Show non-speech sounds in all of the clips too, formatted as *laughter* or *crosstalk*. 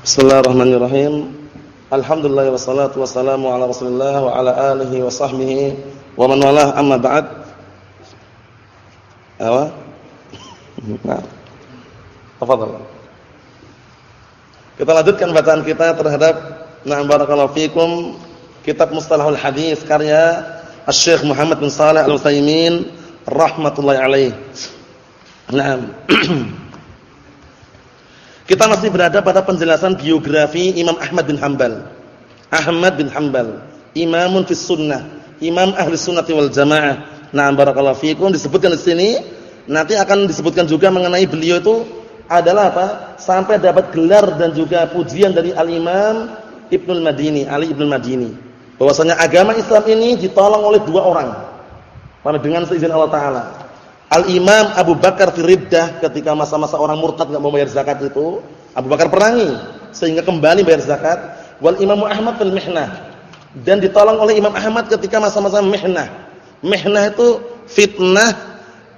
Bismillahirrahmanirrahim. Alhamdulillah wassalatu wassalamu ala Rasulillah wa ala alihi wa sahbihi wa man walah amma ba'd. Apa? Nah. Tafadhal. Kita lanjutkan bacaan kita terhadap Na'am barakallahu fikum kitab Mustalahul Hadis karya Asy-Syaikh Muhammad bin Shalih Al-Utsaimin rahmatullahi alaih. Naam. Kita masih berada pada penjelasan biografi Imam Ahmad bin Hanbal. Ahmad bin Hanbal, imamun fis sunnah, imam ahli sunnati wal jamaah. Nah, barakallahu fiikum disebutkan di sini, nanti akan disebutkan juga mengenai beliau itu adalah apa? Sampai dapat gelar dan juga pujian dari Al-Imam Ibnul Madini, Ali Ibnul Madini. Bahwasanya agama Islam ini ditolong oleh dua orang. Pada dengan seizin Allah taala. Al-Imam Abu Bakar Firiddah ketika masa-masa orang murtad enggak mau bayar zakat itu, Abu Bakar perangi sehingga kembali bayar zakat. Wal Imam Ahmad fil mihnah. Dan ditolong oleh Imam Ahmad ketika masa-masa mihnah. Mihnah itu fitnah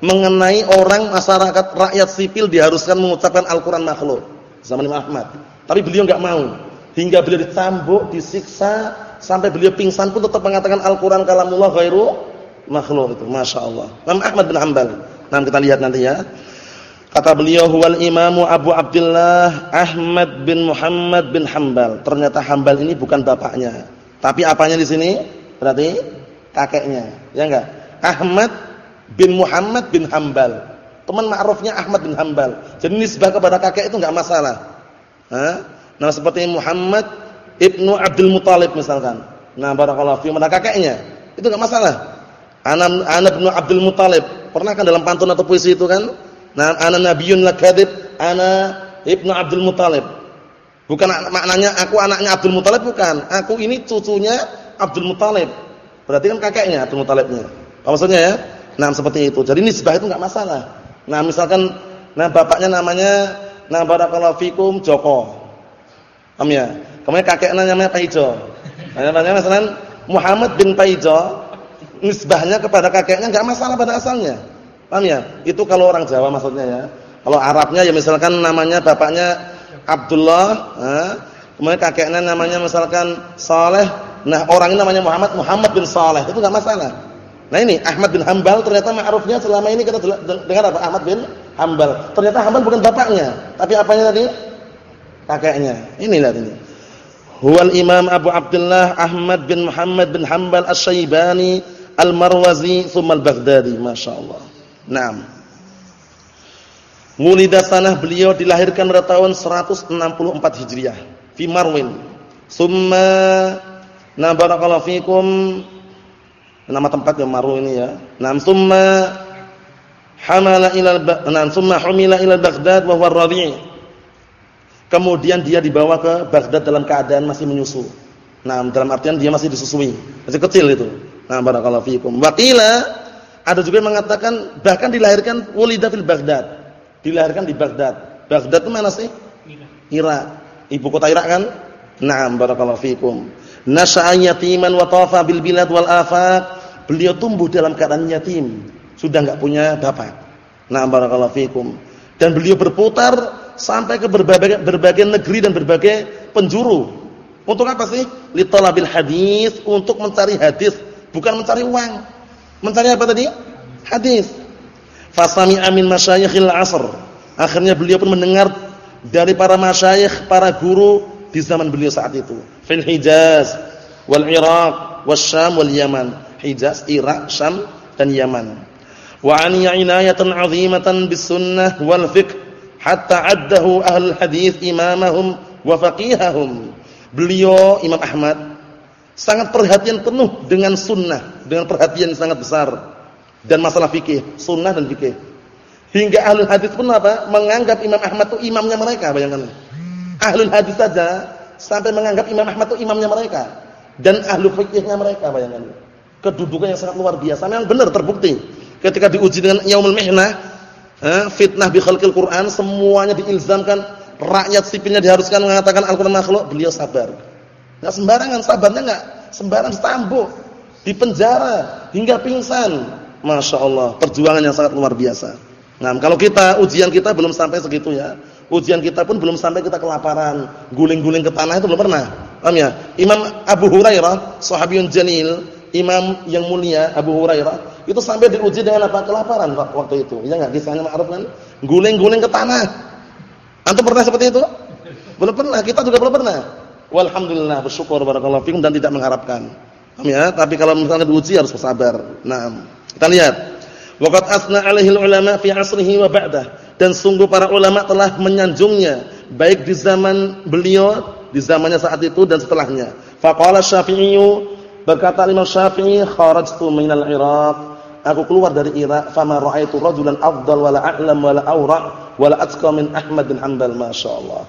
mengenai orang masyarakat rakyat sipil diharuskan mengucapkan Al-Qur'an makhluk. Zaman Imam Ahmad. Tapi beliau enggak mau. Hingga beliau ditambuk, disiksa sampai beliau pingsan pun tetap mengatakan Al-Qur'an kalamullah ghairu makhluk itu, masya Allah. Imam Ahmad bin Hanbal. Nah kita lihat nanti ya. Kata beliau huwal imamu Abu Abdullah Ahmad bin Muhammad bin Hanbal. Ternyata Hanbal ini bukan bapaknya, tapi apanya di sini? Berarti kakeknya, ya enggak? Ahmad bin Muhammad bin Hanbal. Teman ma'rufnya Ahmad bin Hanbal. Jadi nisbah kepada kakek itu enggak masalah. Hah? Nah, seperti Muhammad ibnu Abdul Muthalib misalkan. Nah, barakallahu fi mana kakeknya. Itu enggak masalah. Ana ana bin Abdul Muthalib. Pernah kan dalam pantun atau puisi itu kan? Nah, ana nabiyyun lakadzib, ana ibnu Abdul Muthalib. Bukan maknanya aku anaknya Abdul Muthalib bukan. Aku ini cucunya Abdul Muthalib. Berarti kan kakeknya Abdul Muthalibnya. Apa maksudnya ya? Nah, seperti itu. Jadi nisbah itu enggak masalah. Nah, misalkan nah bapaknya namanya nah barakallahu fikum Joko. Paham ya? Kemudian kakeknya namanya Paijo. Nah, namanya misalkan Muhammad bin Paijo, nisbahnya kepada kakeknya enggak masalah pada asalnya. Paham ya? Itu kalau orang Jawa maksudnya ya. Kalau Arabnya ya misalkan namanya bapaknya Abdullah, eh, kemudian kakeknya namanya misalkan Saleh, nah orang ini namanya Muhammad, Muhammad bin Saleh, itu enggak masalah. Nah ini Ahmad bin Hambal ternyata ma'rufnya selama ini kita dengar apa? Ahmad bin Hambal. Ternyata Hambal bukan bapaknya, tapi apanya tadi? Kakeknya. Ini lihat ini. Huwal Imam Abu Abdullah Ahmad bin Muhammad bin Hambal Asy-Syaibani Al-Marwazi tsumma Al-Baghdadi, masyaallah. Naam. Mulida sanah beliau dilahirkan pada tahun 164 Hijriah fi Marwin. Summa na barakallahu fikum nama tempat yang Marw ini ya. Naam summa hamala ila naam summa humila ila Baghdad wa huwa. Kemudian dia dibawa ke Baghdad dalam keadaan masih menyusu. Nah, dalam artian dia masih disusui, masih kecil itu. Nah, barakallahu fikum. Waqila ada juga yang mengatakan bahkan dilahirkan wulida fil Baghdad. Dilahirkan di Baghdad. Baghdad itu mana sih? Irak. Ibu kota Irak kan? Naam barakallahu fikum. Nasha'a yatiman wa tawafa bil bilad wal afaq. Beliau tumbuh dalam keadaan yatim, sudah enggak punya bapak. Naam barakallahu fikum. Dan beliau berputar sampai ke berbagai berbagai negeri dan berbagai penjuru. Untuk apa sih? Li talabil hadis, untuk mencari hadis bukan mencari uang. Mencari apa tadi? Hadis. Fasami amin masyayikhil asr. Akhirnya beliau pun mendengar dari para masyayikh, para guru di zaman beliau saat itu. Fil Hijaz, wal Iraq, Syam wal Yaman. Hijaz, Irak, Syam dan Yaman. Wa an inayatan 'azimatan bis sunnah wal fiqh hatta addahu ahlul hadis imamahum wa faqihahum. Beliau Imam Ahmad sangat perhatian penuh dengan sunnah, dengan perhatian sangat besar dan masalah fikih, sunnah dan fikih. Hingga ahlul hadis pun apa? Menganggap Imam Ahmad itu imamnya mereka, bayangkan. Ahlul hadis saja sampai menganggap Imam Ahmad itu imamnya mereka dan ahlu fikihnya mereka, bayangkan. Kedudukan yang sangat luar biasa. Memang benar terbukti. Ketika diuji dengan yaumul mihnah, eh, fitnah bi khalqil Quran, semuanya diilzamkan rakyat sipilnya diharuskan mengatakan Al-Qur'an makhluk, beliau sabar Enggak sembarangan, sabarnya enggak sembarang stambuk, di penjara hingga pingsan. Masya Allah, perjuangan yang sangat luar biasa. Nah, kalau kita ujian kita belum sampai segitu ya. Ujian kita pun belum sampai kita kelaparan, guling-guling ke tanah itu belum pernah. Paham ya? Imam Abu Hurairah, sahabiyun jalil, imam yang mulia Abu Hurairah, itu sampai diuji dengan apa? Kelaparan waktu itu. Ya enggak kisahnya ma'ruf kan? Guling-guling ke tanah. Antum pernah seperti itu? Belum pernah, kita juga belum pernah. Walhamdulillah bersyukur barakallahu fikum dan tidak mengharapkan. Paham ya? Tapi kalau misalnya diuji harus bersabar. Nah, kita lihat. Waqad asna alaihi ulama fi asrihi wa ba'dah. Dan sungguh para ulama telah menyanjungnya baik di zaman beliau, di zamannya saat itu dan setelahnya. Faqala Syafi'i berkata Imam Syafi'i kharajtu minal Iraq aku keluar dari Irak fama ra'aitu rajulan afdal wala a'lam wala awra wala atqa min Ahmad bin Hanbal masyaallah.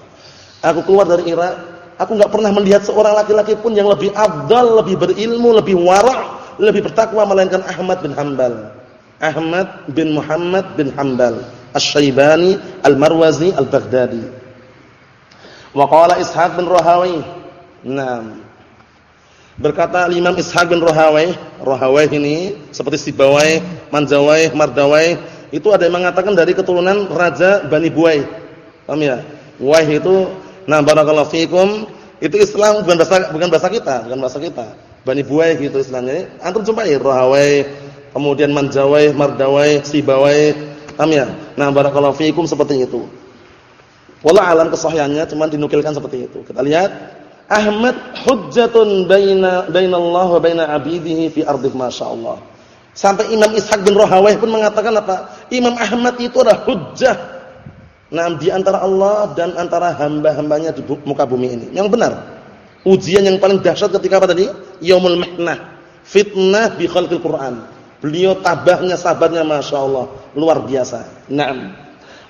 Aku keluar dari Irak, aku enggak pernah melihat seorang laki-laki pun yang lebih afdal, lebih berilmu, lebih wara', lebih bertakwa melainkan Ahmad bin Hanbal. Ahmad bin Muhammad bin Hanbal Asy-Syaibani Al-Marwazi Al-Baghdadi. Wa qala Ishaq bin Rahawi. Naam. Berkata Imam Ishaq bin Rahawai, Rahawai ini seperti Sibawai, Manjawai, Mardawai, itu ada yang mengatakan dari keturunan Raja Bani Buai. Paham ya? Itu nah barakallahu fikum, itu Islam bukan bahasa bukan bahasa kita, bukan bahasa kita. Bani Buai gitu istilahnya. Antum jumpai Rahawai, kemudian Manjawai, Mardawai, Sibawai. Paham ya? Nah barakallahu fikum seperti itu. Wallah alam kesahihannya cuma dinukilkan seperti itu. Kita lihat Ahmad hujjatun baina bainallah wa baina 'abidihi fi ardih masyaallah. Sampai Imam Ishaq bin Rahawayh pun mengatakan apa? Imam Ahmad itu adalah hujjah. Nah, di antara Allah dan antara hamba-hambanya di muka bumi ini. Yang benar. Ujian yang paling dahsyat ketika apa tadi? Yaumul Mihnah. Fitnah bi khalqil Quran. Beliau tabahnya, sabarnya Masya Allah. Luar biasa. Naam.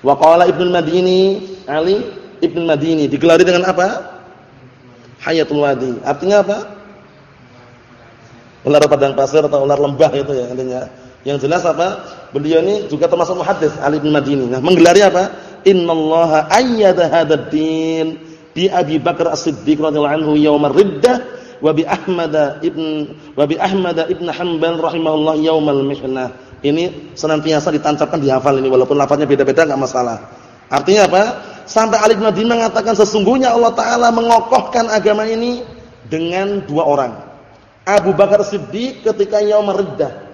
Wa qala Ibnu Madini, Ali Ibnu Madini digelari dengan apa? Hayatul Wadi. Artinya apa? Ular padang pasir atau ular lembah itu ya intinya. Yang jelas apa? Beliau ini juga termasuk muhaddis Ali bin Madini. Nah, menggelari apa? Innallaha ayyada hadzal din bi Abi Bakar As-Siddiq radhiyallahu anhu yaumar riddah wa bi Ahmad ibn wa bi Ahmad ibn Hanbal rahimahullah yaumal mihnah. Ini senantiasa ditancapkan dihafal ini walaupun lafaznya beda-beda enggak masalah. Artinya apa? Sampai Ali bin Abi mengatakan sesungguhnya Allah Taala mengokohkan agama ini dengan dua orang. Abu Bakar Siddiq ketika yaum riddah.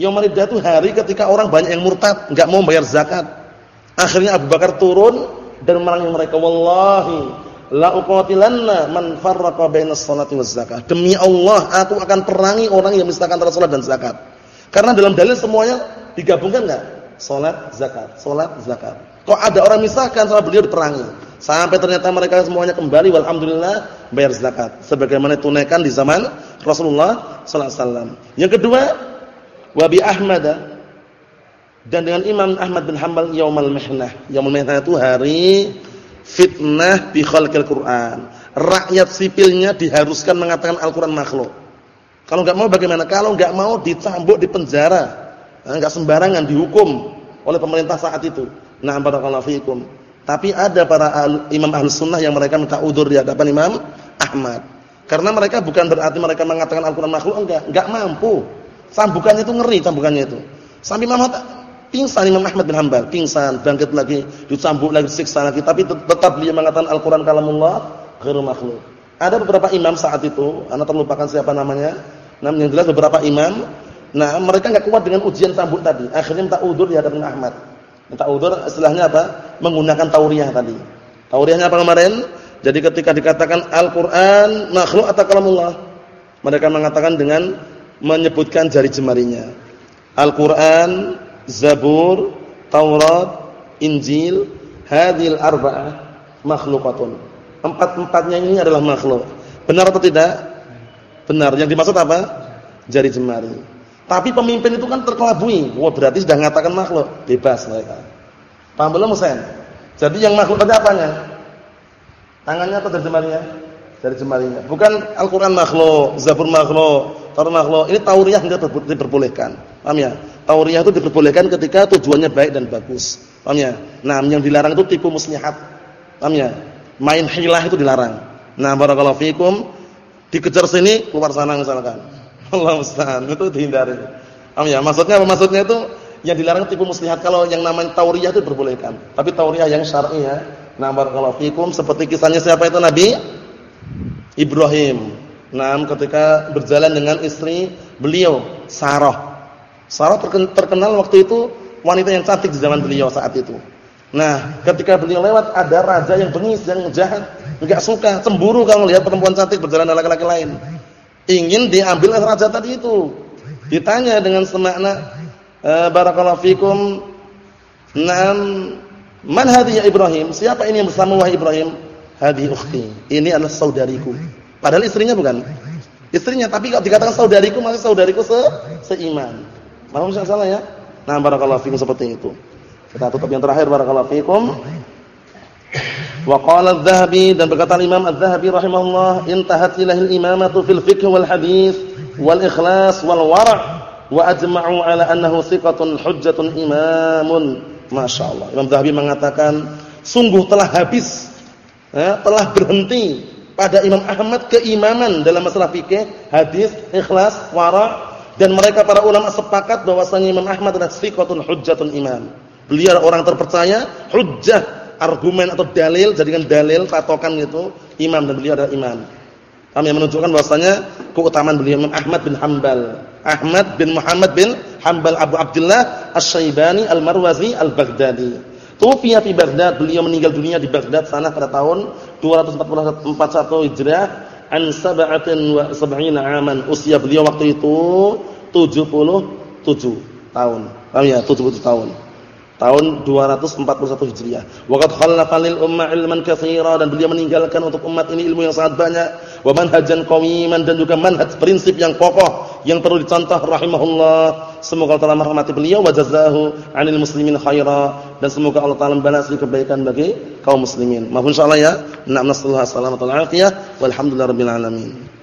Yaum riddah itu hari ketika orang banyak yang murtad, enggak mau bayar zakat. Akhirnya Abu Bakar turun dan memerangi mereka. Wallahi la uqatilanna man farraqa bainas salati waz zakah. Demi Allah, aku akan perangi orang yang misalkan antara salat dan zakat. Karena dalam dalil semuanya digabungkan enggak? Salat, zakat, salat, zakat. Kok ada orang misahkan sama beliau diperangi. Sampai ternyata mereka semuanya kembali walhamdulillah bayar zakat sebagaimana tunaikan di zaman Rasulullah sallallahu alaihi wasallam. Yang kedua, wa bi Ahmad dan dengan Imam Ahmad bin Hanbal yaumul mihnah. Yaumul mihnah itu hari fitnah bi khalqil Quran. Rakyat sipilnya diharuskan mengatakan Al-Qur'an makhluk. Kalau enggak mau bagaimana? Kalau enggak mau dicambuk di penjara. Enggak sembarangan dihukum oleh pemerintah saat itu. Nah, barakallahu fikum. Tapi ada para imam ahli sunnah yang mereka minta udur di hadapan Imam Ahmad. Karena mereka bukan berarti mereka mengatakan Al-Quran makhluk, enggak. Enggak mampu. Sambukannya itu ngeri, sambukannya itu. Sampai Imam pingsan Imam Ahmad bin Hanbal, pingsan, bangkit lagi, dicambuk lagi, siksa lagi. Tapi tetap dia mengatakan Al-Quran kalamullah, ghairu makhluk. Ada beberapa imam saat itu, anak terlupakan siapa namanya. Namun yang jelas beberapa imam, nah mereka enggak kuat dengan ujian cambuk tadi. Akhirnya minta udur di hadapan Ahmad. Minta udur istilahnya apa? Menggunakan tauriyah tadi. Tauriyahnya apa kemarin? Jadi ketika dikatakan Al-Qur'an makhluk atau kalamullah, mereka mengatakan dengan menyebutkan jari jemarinya. Al-Qur'an, Zabur, Taurat, Injil, hadil arba'ah makhlukatun. Empat-empatnya ini adalah makhluk. Benar atau tidak? Benar. Yang dimaksud apa? Jari jemari. Tapi pemimpin itu kan terkelabui. Wah, berarti sudah mengatakan makhluk. Bebas mereka. Paham belum, Husain? Jadi yang makhluk tadi apanya? Tangannya atau dari jemarinya? Dari jemarinya. Bukan Al-Qur'an makhluk, Zabur makhluk, Taurat makhluk. Ini tauriyah enggak diperbolehkan. Paham ya? Tauriyah itu diperbolehkan ketika tujuannya baik dan bagus. Paham ya? Nah, yang dilarang itu tipu muslihat. Paham ya? Main hilah itu dilarang. Nah, barakallahu fikum. Dikejar sini, keluar sana misalkan *laughs* Allah musta'an. Itu dihindari. Am ya, maksudnya apa? Maksudnya itu yang dilarang tipu muslihat kalau yang namanya tauriyah itu diperbolehkan. Tapi tauriyah yang syar'i ya, Nah, barakallahu fikum seperti kisahnya siapa itu Nabi Ibrahim. Nah, ketika berjalan dengan istri beliau, Sarah. Sarah terkenal waktu itu wanita yang cantik di zaman beliau saat itu. Nah, ketika beliau lewat ada raja yang bengis, yang jahat, enggak suka, cemburu kalau melihat perempuan cantik berjalan dengan laki-laki lain. Ingin diambil oleh raja tadi itu. Ditanya dengan semakna, e, barakallahu fikum, "Nam man hadhihi ya Ibrahim?" Siapa ini yang bersama wahai Ibrahim? Hadhihi ukhti. Ini adalah saudariku. Padahal istrinya bukan. Istrinya, tapi kalau dikatakan saudariku masih saudariku se seiman. Mohon salah ya. Nah, barakallahu fikum seperti itu. Kita tutup yang terakhir barakallahu fikum. Wa qala adz-Dzahabi dan berkata Imam adz-Dzahabi rahimahullah, intahat ilahil imamatu fil fiqh wal hadis wal ikhlas wal wara' wa ajma'u ala annahu thiqatun hujjatun imamun. Masyaallah. Imam Dzahabi mengatakan sungguh telah habis ya, telah berhenti pada Imam Ahmad keimaman dalam masalah fikih, hadis, ikhlas, wara' dan mereka para ulama sepakat bahwasanya Imam Ahmad adalah thiqatun hujjatun imam. Beliau orang terpercaya, hujjah argumen atau dalil jadikan dalil patokan itu imam dan beliau adalah imam. Kami menunjukkan bahwasanya keutamaan beliau Imam Ahmad bin Hambal. Ahmad bin Muhammad bin Hambal Abu Abdullah Asy-Syaibani Al-Marwazi Al-Baghdadi. Tufiya fi Baghdad, beliau meninggal dunia di Baghdad sana pada tahun 241 Hijriah an sab'atin wa sab'ina aman. Usia beliau waktu itu 77 tahun. Paham ya? 77 tahun tahun 241 Hijriah. Waqad khallafa lil ummah ilman katsira dan beliau meninggalkan untuk umat ini ilmu yang sangat banyak, wa manhajan qawiman dan juga manhaj prinsip yang kokoh yang perlu dicontoh rahimahullah. Semoga Allah merahmati beliau wa jazahu 'anil muslimin khaira dan semoga Allah taala membalas kebaikan bagi kaum muslimin. Mohon insyaallah ya. Na'am nasallahu alaihi wasallam walhamdulillahirabbil alamin.